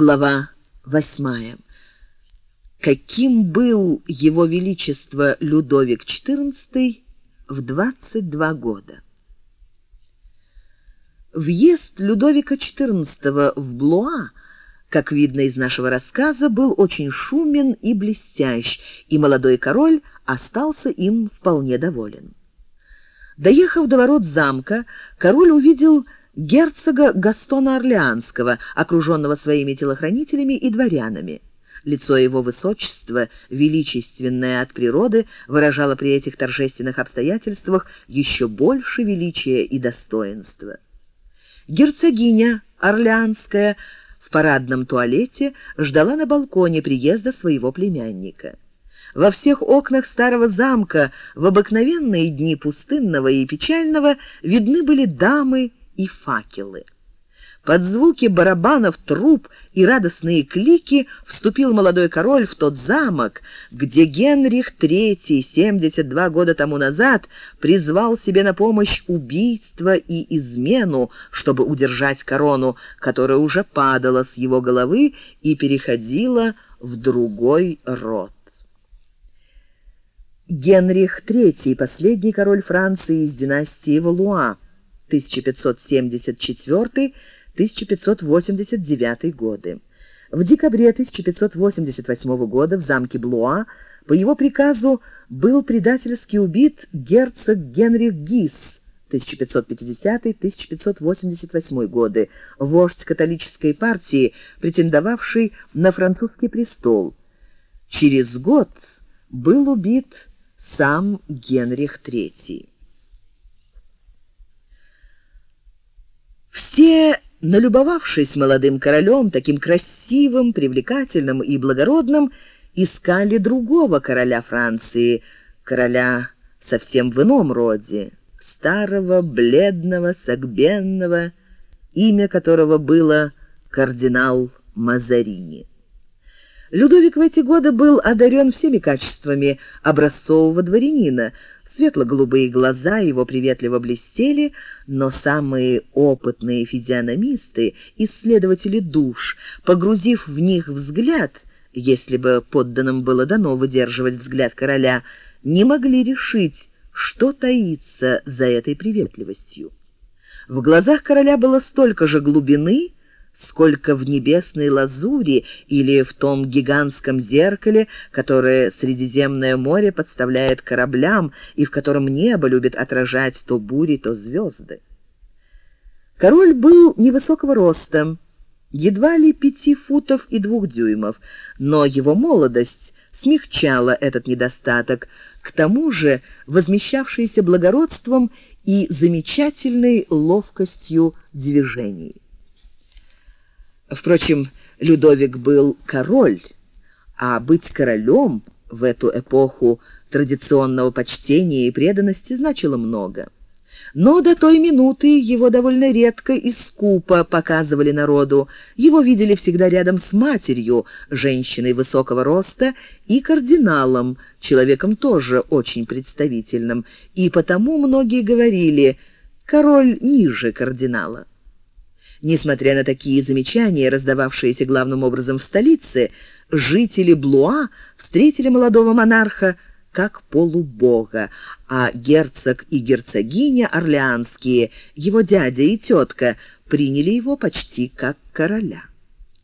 Глава восьмая. Каким был его величество Людовик XIV в 22 года? Въезд Людовика XIV в Блуа, как видно из нашего рассказа, был очень шумен и блестящ, и молодой король остался им вполне доволен. Доехав до ворот замка, король увидел герцога Гастона Орлеанского, окруженного своими телохранителями и дворянами. Лицо его высочества, величественное от природы, выражало при этих торжественных обстоятельствах еще больше величия и достоинства. Герцогиня Орлеанская в парадном туалете ждала на балконе приезда своего племянника. Во всех окнах старого замка в обыкновенные дни пустынного и печального видны были дамы и факелы. Под звуки барабанов, труб и радостные клики вступил молодой король в тот замок, где Генрих III 72 года тому назад призвал себе на помощь убийство и измену, чтобы удержать корону, которая уже падала с его головы и переходила в другой род. Генрих III, последний король Франции из династии Валуа, 1574-1589 годы. В декабре 1588 года в замке Блуа по его приказу был предательски убит герцог Генрих Гис 1550-1588 годы, вождь католической партии, претендовавший на французский престол. Через год был убит сам Генрих III. Все, налюбовавшись молодым королем, таким красивым, привлекательным и благородным, искали другого короля Франции, короля совсем в ином роде, старого, бледного, согбенного, имя которого было кардинал Мазарини. Людовик в эти годы был одарен всеми качествами образцового дворянина, Светло-голубые глаза его приветливо блестели, но самые опытные физиономисты, исследователи душ, погрузив в них взгляд, если бы подданным было дано выдерживать взгляд короля, не могли решить, что таится за этой приветливостью. В глазах короля было столько же глубины, сколько в небесной лазури или в том гигантском зеркале, которое Средиземное море подставляет кораблям и в котором небо любит отражать то бури, то звезды. Король был невысокого роста, едва ли пяти футов и двух дюймов, но его молодость смягчала этот недостаток, к тому же возмещавшийся благородством и замечательной ловкостью движений. Впрочем, Людовик был король, а быть королем в эту эпоху традиционного почтения и преданности значило много. Но до той минуты его довольно редко и скупо показывали народу. Его видели всегда рядом с матерью, женщиной высокого роста, и кардиналом, человеком тоже очень представительным, и потому многие говорили «король ниже кардинала». Несмотря на такие замечания, раздававшиеся главным образом в столице, жители Блуа встретили молодого монарха как полубога, а герцог и герцогиня орлеанские, его дядя и тетка, приняли его почти как короля.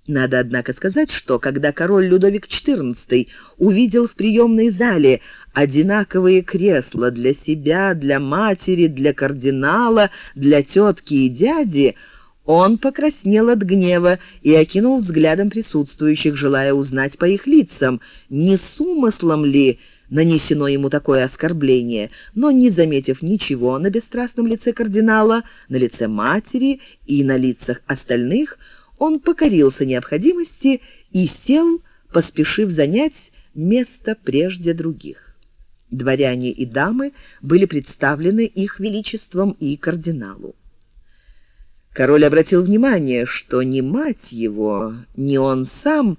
Надо, однако, сказать, что когда король Людовик XIV увидел в приемной зале одинаковые кресла для себя, для матери, для кардинала, для тетки и дяди, он покраснел от гнева и окинул взглядом присутствующих, желая узнать по их лицам, не с умыслом ли нанесено ему такое оскорбление, но, не заметив ничего на бесстрастном лице кардинала, на лице матери и на лицах остальных, он покорился необходимости и сел, поспешив занять место прежде других. Дворяне и дамы были представлены их величеством и кардиналу. Король обратил внимание, что ни мать его, ни он сам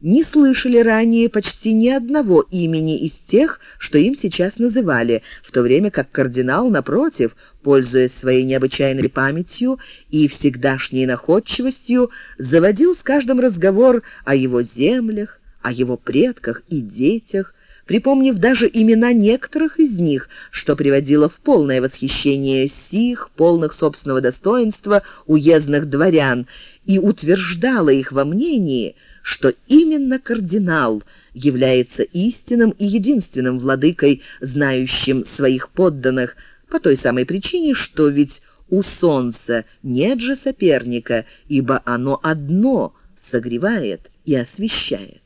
не слышали ранее почти ни одного имени из тех, что им сейчас называли, в то время как кардинал, напротив, пользуясь своей необычайной памятью и всегдашней находчивостью, заводил с каждым разговор о его землях, о его предках и детях, припомнив даже имена некоторых из них, что приводило в полное восхищение сих, полных собственного достоинства, уездных дворян, и утверждало их во мнении – что именно кардинал является истинным и единственным владыкой, знающим своих подданных, по той самой причине, что ведь у солнца нет же соперника, ибо оно одно согревает и освещает.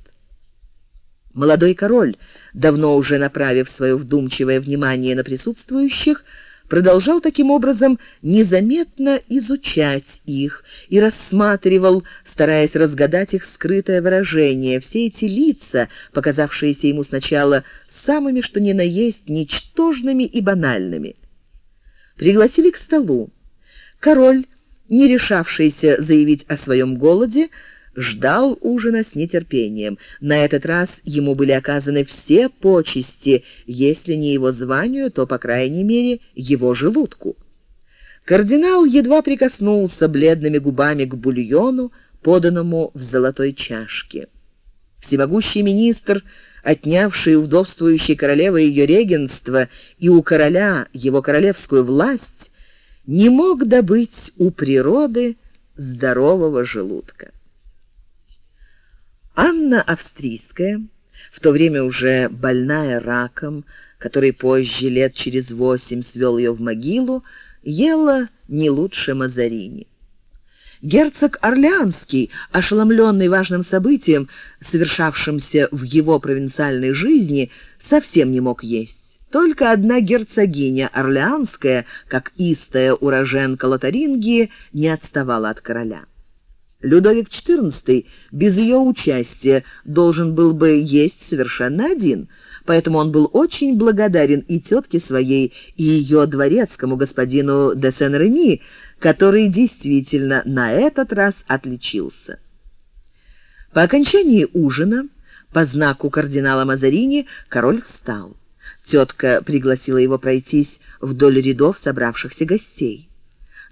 Молодой король, давно уже направив свое вдумчивое внимание на присутствующих, продолжал таким образом незаметно изучать их и рассматривал, стараясь разгадать их скрытое выражение, все эти лица, показавшиеся ему сначала самыми что ни на есть ничтожными и банальными. Пригласили к столу. Король, не решавшийся заявить о своем голоде, ждал ужина с нетерпением. На этот раз ему были оказаны все почести, если не его званию, то, по крайней мере, его желудку. Кардинал едва прикоснулся бледными губами к бульону, поданному в золотой чашке. Всемогущий министр, отнявший у вдовствующей королевы ее регенство и у короля его королевскую власть, не мог добыть у природы здорового желудка. Анна Австрийская, в то время уже больная раком, который позже, лет через восемь, свел ее в могилу, ела не лучше Мазарини. Герцог Орлеанский, ошеломленный важным событием, совершавшимся в его провинциальной жизни, совсем не мог есть. Только одна герцогиня Орлеанская, как истая уроженка Лотарингии, не отставала от короля. Людовик XIV без ее участия должен был бы есть совершенно один, поэтому он был очень благодарен и тетке своей, и ее дворецкому господину де Сен-Реми, который действительно на этот раз отличился. По окончании ужина, по знаку кардинала Мазарини, король встал. Тетка пригласила его пройтись вдоль рядов собравшихся гостей.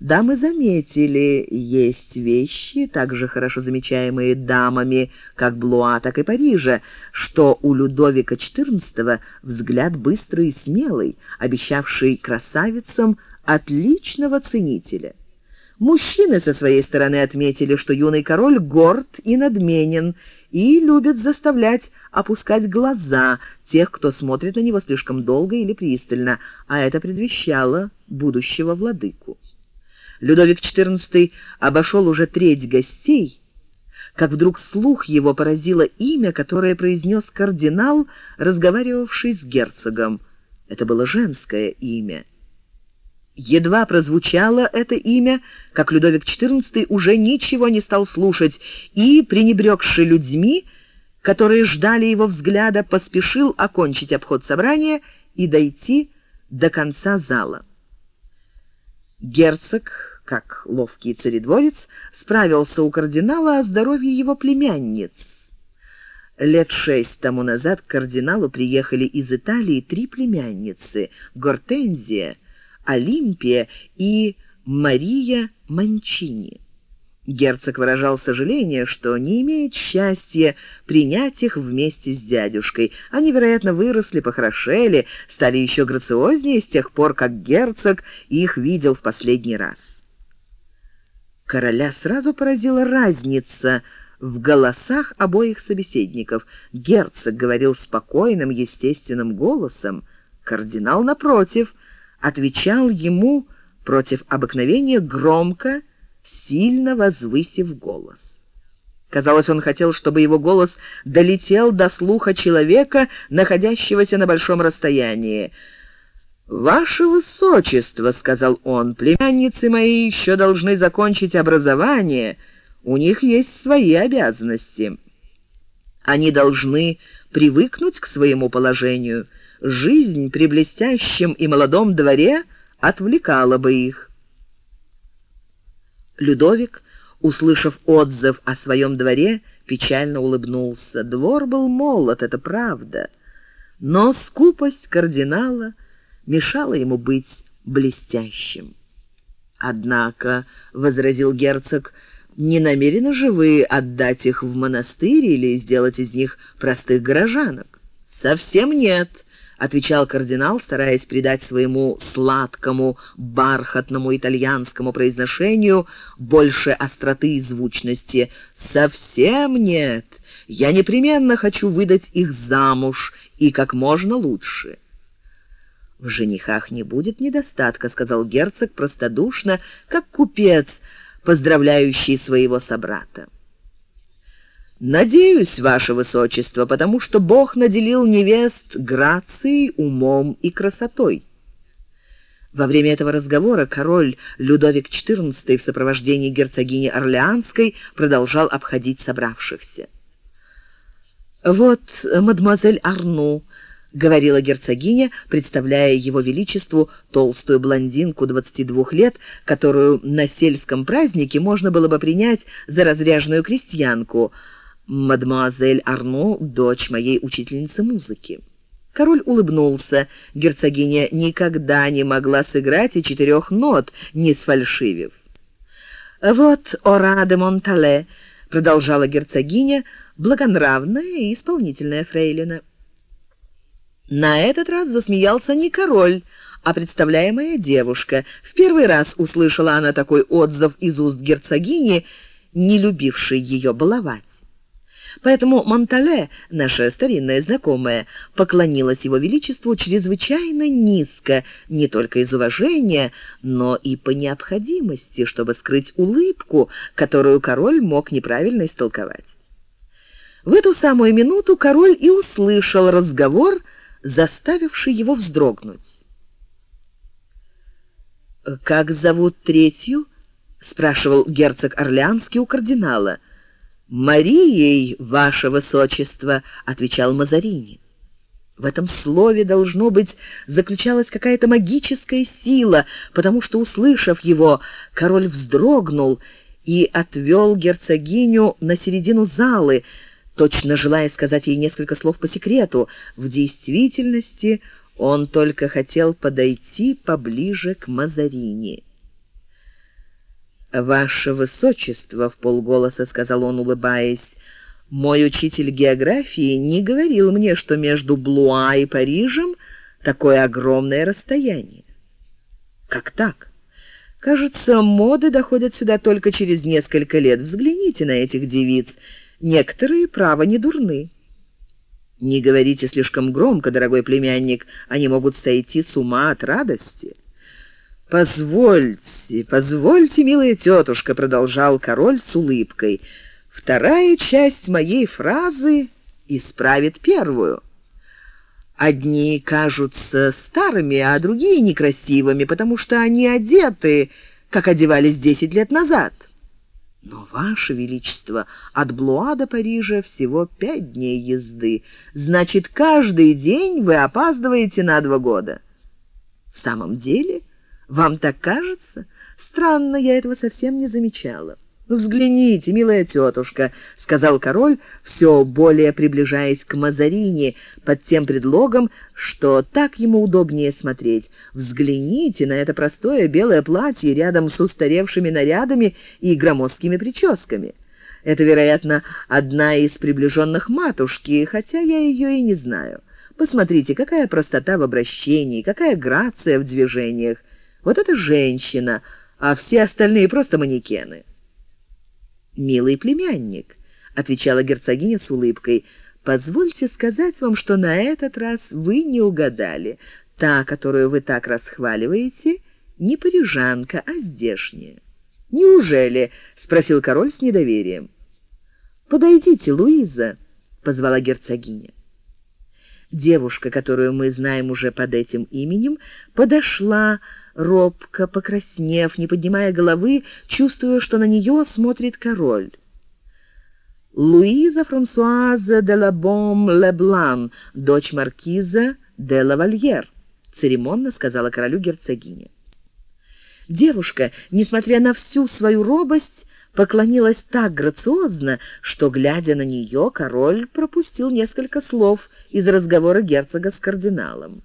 Дамы заметили, есть вещи, также хорошо замечаемые дамами, как Блуа, так и Парижа, что у Людовика XIV взгляд быстрый и смелый, обещавший красавицам отличного ценителя. Мужчины со своей стороны отметили, что юный король горд и надменен, и любит заставлять опускать глаза тех, кто смотрит на него слишком долго или пристально, а это предвещало будущего владыку. Людовик XIV обошел уже треть гостей, как вдруг слух его поразило имя, которое произнес кардинал, разговаривавший с герцогом. Это было женское имя. Едва прозвучало это имя, как Людовик XIV уже ничего не стал слушать и, пренебрегши людьми, которые ждали его взгляда, поспешил окончить обход собрания и дойти до конца зала. Герцог как ловкий царедворец, справился у кардинала о здоровье его племянниц. Лет шесть тому назад к кардиналу приехали из Италии три племянницы — Гортензия, Олимпия и Мария Манчини. Герцог выражал сожаление, что не имеет счастья принять их вместе с дядюшкой. Они, вероятно, выросли, похорошели, стали еще грациознее с тех пор, как герцог их видел в последний раз. Короля сразу поразила разница в голосах обоих собеседников. Герцог говорил спокойным, естественным голосом. Кардинал, напротив, отвечал ему против обыкновения громко, сильно возвысив голос. Казалось, он хотел, чтобы его голос долетел до слуха человека, находящегося на большом расстоянии. «Ваше Высочество», — сказал он, — «племянницы мои еще должны закончить образование, у них есть свои обязанности. Они должны привыкнуть к своему положению. Жизнь при блестящем и молодом дворе отвлекала бы их». Людовик, услышав отзыв о своем дворе, печально улыбнулся. Двор был молод, это правда, но скупость кардинала мешала ему быть блестящим. «Однако», — возразил герцог, — «не намерены же вы отдать их в монастырь или сделать из них простых горожанок?» «Совсем нет», — отвечал кардинал, стараясь придать своему сладкому, бархатному итальянскому произношению больше остроты и звучности. «Совсем нет. Я непременно хочу выдать их замуж и как можно лучше». «В женихах не будет недостатка», — сказал герцог простодушно, как купец, поздравляющий своего собрата. «Надеюсь, ваше высочество, потому что Бог наделил невест грацией, умом и красотой». Во время этого разговора король Людовик XIV в сопровождении герцогини Орлеанской продолжал обходить собравшихся. «Вот мадемуазель Арну», — говорила герцогиня, представляя его величеству толстую блондинку 22 лет, которую на сельском празднике можно было бы принять за разряженную крестьянку. «Мадемуазель Арно — дочь моей учительницы музыки». Король улыбнулся. Герцогиня никогда не могла сыграть и четырех нот, не сфальшивив. «Вот Ора де Монтале», — продолжала герцогиня, благонравная и исполнительная фрейлина. На этот раз засмеялся не король, а представляемая девушка. В первый раз услышала она такой отзыв из уст герцогини, не любившей ее баловать. Поэтому Монтале, наша старинная знакомая, поклонилась его величеству чрезвычайно низко, не только из уважения, но и по необходимости, чтобы скрыть улыбку, которую король мог неправильно истолковать. В эту самую минуту король и услышал разговор заставивший его вздрогнуть. «Как зовут третью?» — спрашивал герцог Орлеанский у кардинала. «Марией, ваше высочество», — отвечал Мазарини. В этом слове, должно быть, заключалась какая-то магическая сила, потому что, услышав его, король вздрогнул и отвел герцогиню на середину залы, точно желая сказать ей несколько слов по секрету. В действительности он только хотел подойти поближе к Мазарини. «Ваше Высочество», — в полголоса сказал он, улыбаясь, — «мой учитель географии не говорил мне, что между Блуа и Парижем такое огромное расстояние». «Как так?» «Кажется, моды доходят сюда только через несколько лет. Взгляните на этих девиц. Некоторые, право, не дурны. Не говорите слишком громко, дорогой племянник, они могут сойти с ума от радости. «Позвольте, позвольте, милая тетушка», — продолжал король с улыбкой. «Вторая часть моей фразы исправит первую. Одни кажутся старыми, а другие некрасивыми, потому что они одеты, как одевались десять лет назад». Но, Ваше Величество, от Блуа до Парижа всего пять дней езды. Значит, каждый день вы опаздываете на два года. В самом деле, вам так кажется? Странно, я этого совсем не замечала. «Ну, взгляните, милая тетушка», — сказал король, все более приближаясь к Мазарини, под тем предлогом, что так ему удобнее смотреть. «Взгляните на это простое белое платье рядом с устаревшими нарядами и громоздкими прическами. Это, вероятно, одна из приближенных матушки, хотя я ее и не знаю. Посмотрите, какая простота в обращении, какая грация в движениях. Вот это женщина, а все остальные просто манекены». «Милый племянник», — отвечала герцогиня с улыбкой, — «позвольте сказать вам, что на этот раз вы не угадали. Та, которую вы так расхваливаете, не парижанка, а здешняя». «Неужели?» — спросил король с недоверием. «Подойдите, Луиза», — позвала герцогиня. Девушка, которую мы знаем уже под этим именем, подошла, робко покраснев, не поднимая головы, чувствуя, что на нее смотрит король. Луиза Франсуаза де Лабом Леблан, дочь маркиза де Лавальер, церемонно сказала королю герцогиня. Девушка, несмотря на всю свою робость, поклонилась так грациозно, что, глядя на нее, король пропустил несколько слов из разговора герцога с кардиналом.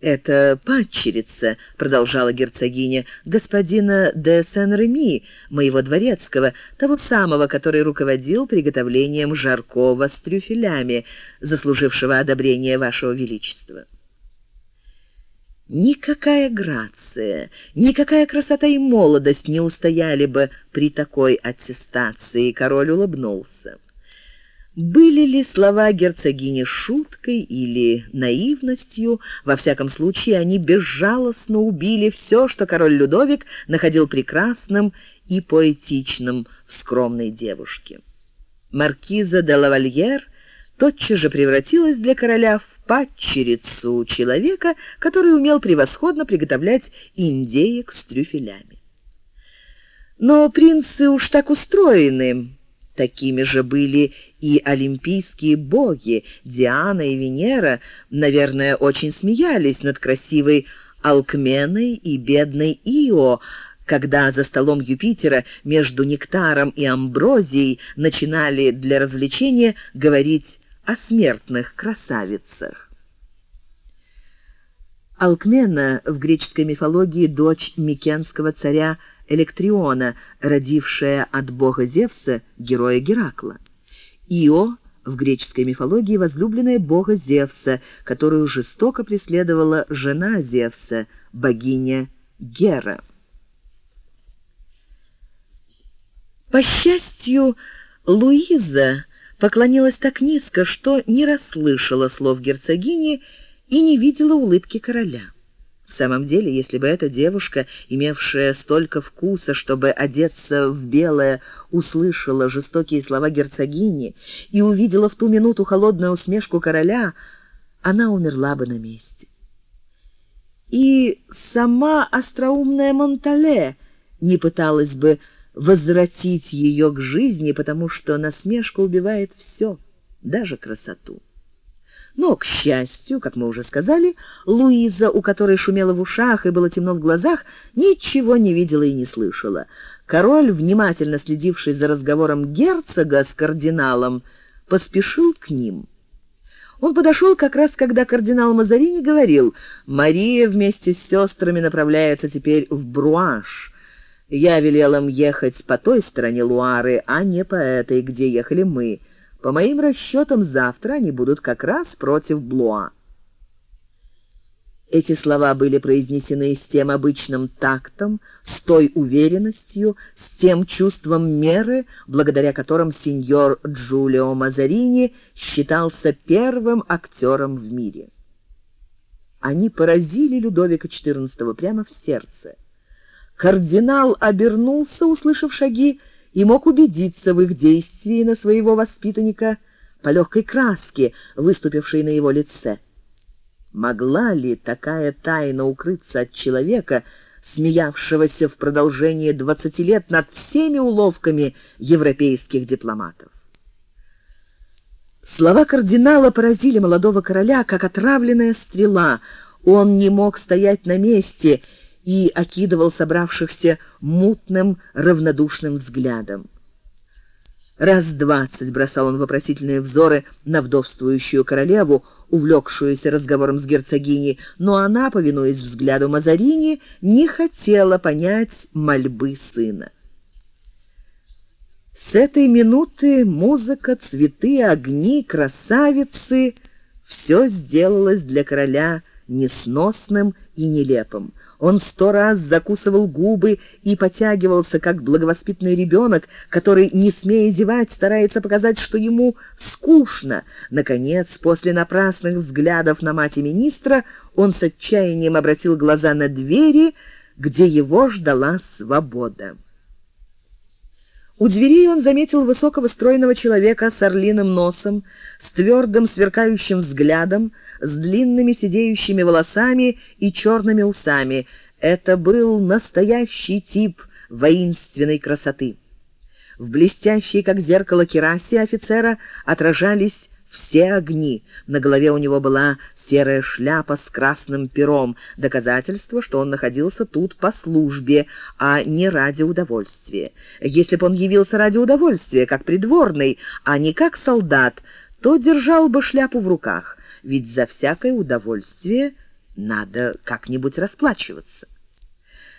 «Это падчерица», — продолжала герцогиня, — «господина де Сен-Реми, моего дворецкого, того самого, который руководил приготовлением жаркого с трюфелями, заслужившего одобрения вашего величества». Никакая грация, никакая красота и молодость не устояли бы при такой аттестации, король улыбнулся. Были ли слова герцогини шуткой или наивностью, во всяком случае они безжалостно убили все, что король Людовик находил прекрасным и поэтичным в скромной девушке. Маркиза де лавальер тотчас же превратилась для короля в падчерицу человека, который умел превосходно приготовлять индеек с трюфелями. Но принцы уж так устроены. Такими же были и олимпийские боги. Диана и Венера, наверное, очень смеялись над красивой Алкменой и бедной Ио, когда за столом Юпитера между нектаром и амброзией начинали для развлечения говорить о смертных красавицах. Алкмена в греческой мифологии дочь микенского царя Электриона, родившая от бога Зевса героя Геракла. Ио в греческой мифологии возлюбленная бога Зевса, которую жестоко преследовала жена Зевса, богиня Гера. По счастью, Луиза поклонилась так низко, что не расслышала слов герцогини и не видела улыбки короля. В самом деле, если бы эта девушка, имевшая столько вкуса, чтобы одеться в белое, услышала жестокие слова герцогини и увидела в ту минуту холодную усмешку короля, она умерла бы на месте. И сама остроумная Монтале не пыталась бы возвратить ее к жизни, потому что насмешка убивает все, даже красоту. Но, к счастью, как мы уже сказали, Луиза, у которой шумело в ушах и было темно в глазах, ничего не видела и не слышала. Король, внимательно следивший за разговором герцога с кардиналом, поспешил к ним. Он подошел как раз, когда кардинал Мазарини говорил, «Мария вместе с сестрами направляется теперь в Бруаш». Я велел им ехать по той стороне Луары, а не по этой, где ехали мы. По моим расчетам, завтра они будут как раз против Блуа. Эти слова были произнесены с тем обычным тактом, с той уверенностью, с тем чувством меры, благодаря которым сеньор Джулио Мазарини считался первым актером в мире. Они поразили Людовика XIV прямо в сердце. Кардинал обернулся, услышав шаги, и мог убедиться в их действии на своего воспитанника по легкой краске, выступившей на его лице. Могла ли такая тайна укрыться от человека, смеявшегося в продолжение двадцати лет над всеми уловками европейских дипломатов? Слова кардинала поразили молодого короля, как отравленная стрела. Он не мог стоять на месте и окидывал собравшихся мутным, равнодушным взглядом. Раз двадцать бросал он вопросительные взоры на вдовствующую королеву, увлекшуюся разговором с герцогиней, но она, повинуясь взгляду Мазарини, не хотела понять мольбы сына. С этой минуты музыка, цветы, огни, красавицы — все сделалось для короля несносным и нелепым. Он сто раз закусывал губы и потягивался, как благовоспитанный ребенок, который, не смея зевать, старается показать, что ему скучно. Наконец, после напрасных взглядов на мать и министра, он с отчаянием обратил глаза на двери, где его ждала свобода. У дверей он заметил высокого стройного человека с орлиным носом, с твердым сверкающим взглядом, с длинными сидеющими волосами и черными усами. Это был настоящий тип воинственной красоты. В блестящей, как зеркало керасе офицера отражались все огни. На голове у него была серая шляпа с красным пером, доказательство, что он находился тут по службе, а не ради удовольствия. Если бы он явился ради удовольствия, как придворный, а не как солдат, то держал бы шляпу в руках, ведь за всякое удовольствие надо как-нибудь расплачиваться.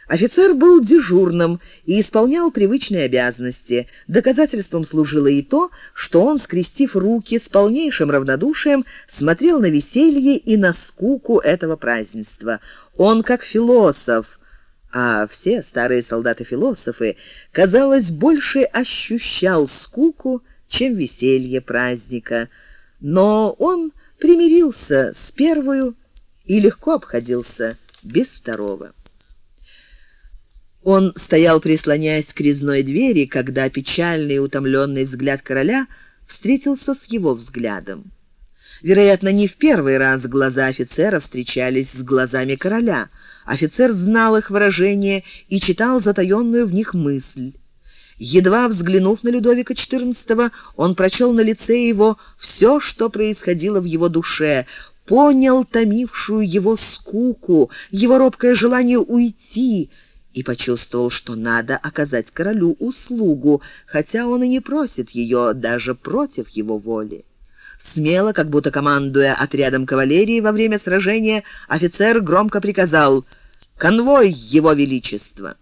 Офицер был дежурным и исполнял привычные обязанности. Доказательством служило и то, что он, скрестив руки, с полнейшим равнодушием смотрел на веселье и на скуку этого празднества. Он, как философ, а все старые солдаты-философы, казалось, больше ощущал скуку, чем веселье праздника. Но он примирился с первую и легко обходился без второго. Он стоял, прислоняясь к резной двери, когда печальный и утомленный взгляд короля встретился с его взглядом. Вероятно, не в первый раз глаза офицера встречались с глазами короля. Офицер знал их выражение и читал затаенную в них мысль. Едва взглянув на Людовика XIV, он прочел на лице его все, что происходило в его душе, понял томившую его скуку, его робкое желание уйти — и почувствовал, что надо оказать королю услугу, хотя он и не просит ее даже против его воли. Смело, как будто командуя отрядом кавалерии во время сражения, офицер громко приказал «Конвой Его Величества!».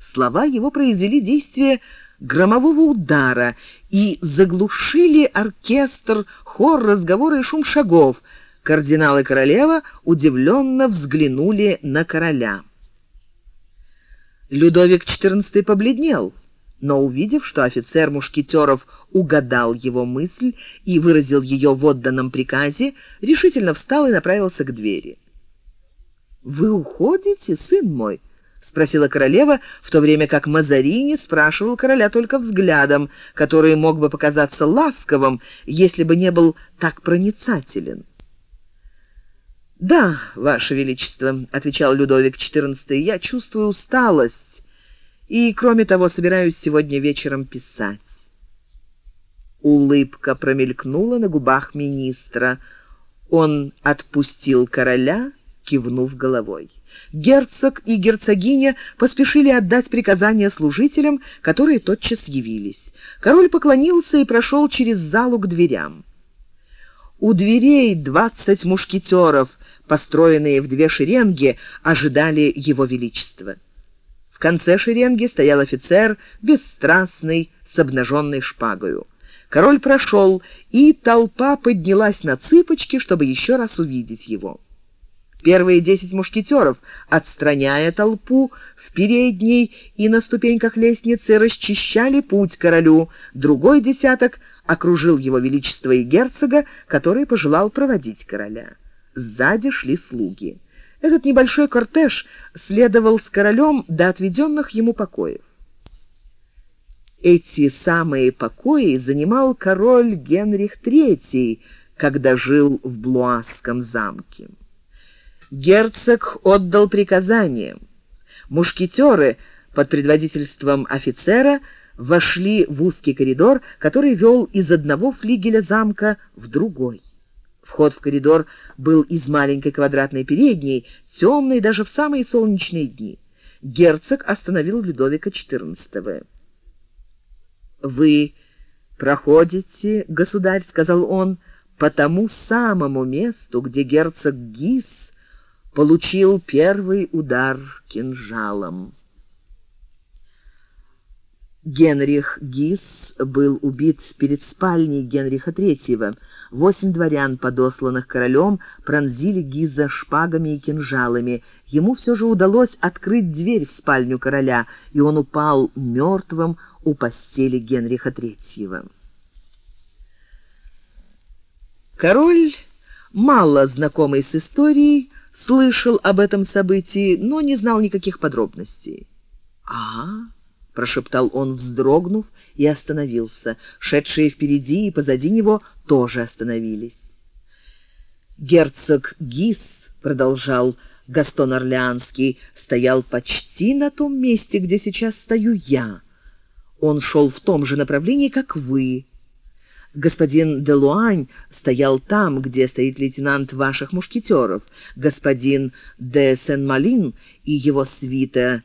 Слова его произвели действие громового удара и заглушили оркестр, хор, разговоры и шум шагов. Кардинал и королева удивленно взглянули на короля. Людовик XIV побледнел, но, увидев, что офицер мушкетеров угадал его мысль и выразил ее в отданном приказе, решительно встал и направился к двери. «Вы уходите, сын мой?» — спросила королева, в то время как Мазарини спрашивал короля только взглядом, который мог бы показаться ласковым, если бы не был так проницателен. «Да, Ваше Величество», — отвечал Людовик XIV, — «я чувствую усталость и, кроме того, собираюсь сегодня вечером писать». Улыбка промелькнула на губах министра. Он отпустил короля, кивнув головой. Герцог и герцогиня поспешили отдать приказание служителям, которые тотчас явились. Король поклонился и прошел через залу к дверям. У дверей двадцать мушкетеров — построенные в две шеренги, ожидали его величества. В конце шеренги стоял офицер, бесстрастный, с обнаженной шпагою. Король прошел, и толпа поднялась на цыпочки, чтобы еще раз увидеть его. Первые десять мушкетеров, отстраняя толпу, в передней и на ступеньках лестницы расчищали путь королю, другой десяток окружил его величество и герцога, который пожелал проводить короля. Сзади шли слуги. Этот небольшой кортеж следовал с королем до отведенных ему покоев. Эти самые покои занимал король Генрих III, когда жил в Блуасском замке. Герцог отдал приказание. Мушкетеры под предводительством офицера вошли в узкий коридор, который вел из одного флигеля замка в другой. Вход в коридор был из маленькой квадратной передней, темной даже в самые солнечные дни. Герцог остановил Людовика XIV. «Вы проходите, государь», — сказал он, — «по тому самому месту, где герцог Гис получил первый удар кинжалом». Генрих Гис был убит перед спальней Генриха III. Восемь дворян, подосланных королем, пронзили Гиза шпагами и кинжалами. Ему все же удалось открыть дверь в спальню короля, и он упал мертвым у постели Генриха III. Король, мало знакомый с историей, слышал об этом событии, но не знал никаких подробностей. «А, прошептал он, вздрогнув, и остановился. Шедшие впереди и позади него тоже остановились. Герцог Гис, продолжал Гастон Орлеанский, стоял почти на том месте, где сейчас стою я. Он шел в том же направлении, как вы. Господин де Луань стоял там, где стоит лейтенант ваших мушкетеров. Господин де Сен-Малин и его свита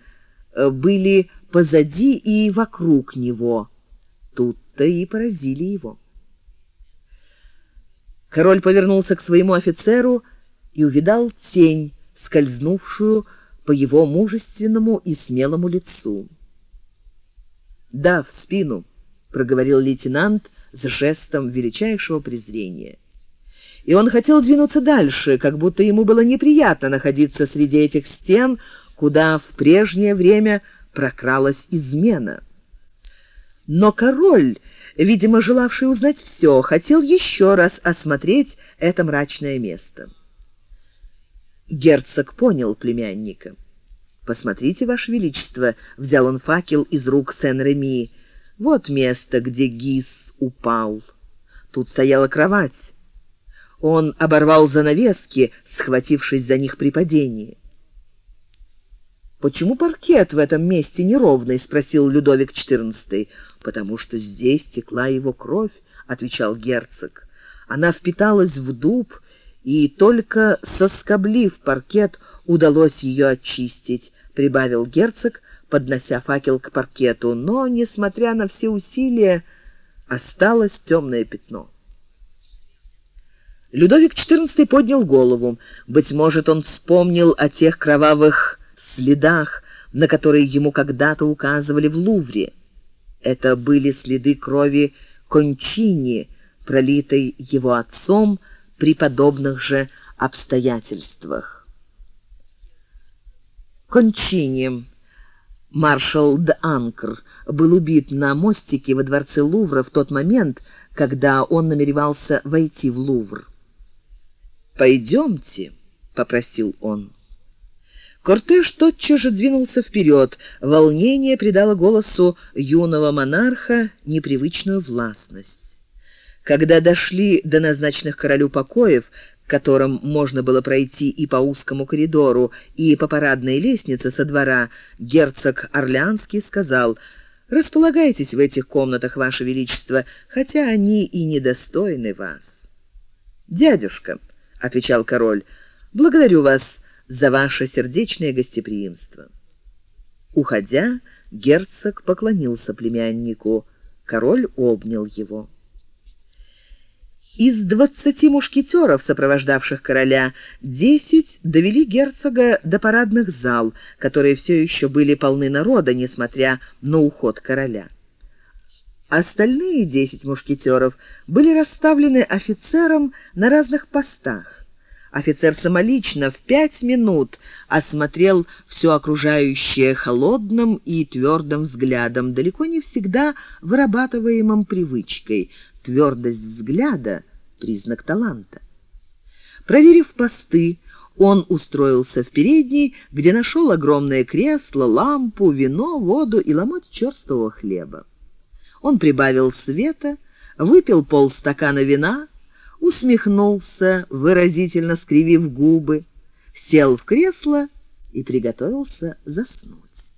были позади и вокруг него. Тут-то и поразили его. Король повернулся к своему офицеру и увидал тень, скользнувшую по его мужественному и смелому лицу. «Да, в спину», — проговорил лейтенант с жестом величайшего презрения. И он хотел двинуться дальше, как будто ему было неприятно находиться среди этих стен, куда в прежнее время прокралась измена. Но король, видимо, желавший узнать все, хотел еще раз осмотреть это мрачное место. Герцог понял племянника. «Посмотрите, Ваше Величество», — взял он факел из рук Сен-Реми, — «вот место, где Гис упал. Тут стояла кровать. Он оборвал занавески, схватившись за них при падении. «Почему паркет в этом месте неровный?» — спросил Людовик XIV. «Потому что здесь текла его кровь», — отвечал герцог. «Она впиталась в дуб, и только соскоблив паркет удалось ее очистить», — прибавил герцог, поднося факел к паркету. «Но, несмотря на все усилия, осталось темное пятно». Людовик XIV поднял голову. Быть может, он вспомнил о тех кровавых следах, на которые ему когда-то указывали в Лувре. Это были следы крови Кончини, пролитой его отцом при подобных же обстоятельствах. Кончини, маршал де Анкр, был убит на мостике во дворце Лувра в тот момент, когда он намеревался войти в Лувр. «Пойдемте», — попросил он. Кортеж тотчас же двинулся вперед. Волнение придало голосу юного монарха непривычную властность. Когда дошли до назначенных королю покоев, которым можно было пройти и по узкому коридору, и по парадной лестнице со двора, герцог Орлеанский сказал «Располагайтесь в этих комнатах, Ваше Величество, хотя они и недостойны вас». «Дядюшка», — отвечал король, — «благодарю вас за ваше сердечное гостеприимство». Уходя, герцог поклонился племяннику. Король обнял его. Из двадцати мушкетеров, сопровождавших короля, десять довели герцога до парадных зал, которые все еще были полны народа, несмотря на уход короля. Остальные десять мушкетеров были расставлены офицером на разных постах. Офицер самолично в пять минут осмотрел все окружающее холодным и твердым взглядом, далеко не всегда вырабатываемым привычкой. Твердость взгляда — признак таланта. Проверив посты, он устроился в передней, где нашел огромное кресло, лампу, вино, воду и ломоть черстого хлеба. Он прибавил света, выпил полстакана вина, усмехнулся, выразительно скривив губы, сел в кресло и приготовился заснуть.